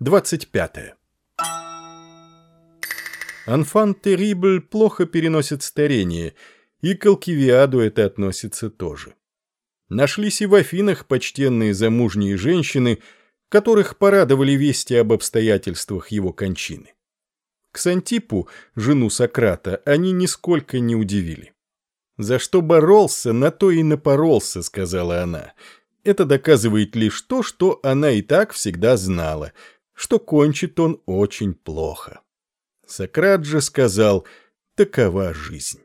25. Анфан Терибль плохо переносит старение, и к Алкивиаду это относится тоже. Нашлись и в Афинах почтенные замужние женщины, которых порадовали вести об обстоятельствах его кончины. Ксантипу, жену Сократа, они нисколько не удивили. «За что боролся, на то и напоролся», — сказала она. Это доказывает лишь то, что она и так всегда знала, что кончит он очень плохо. Сократ же сказал «такова жизнь».